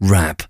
rap.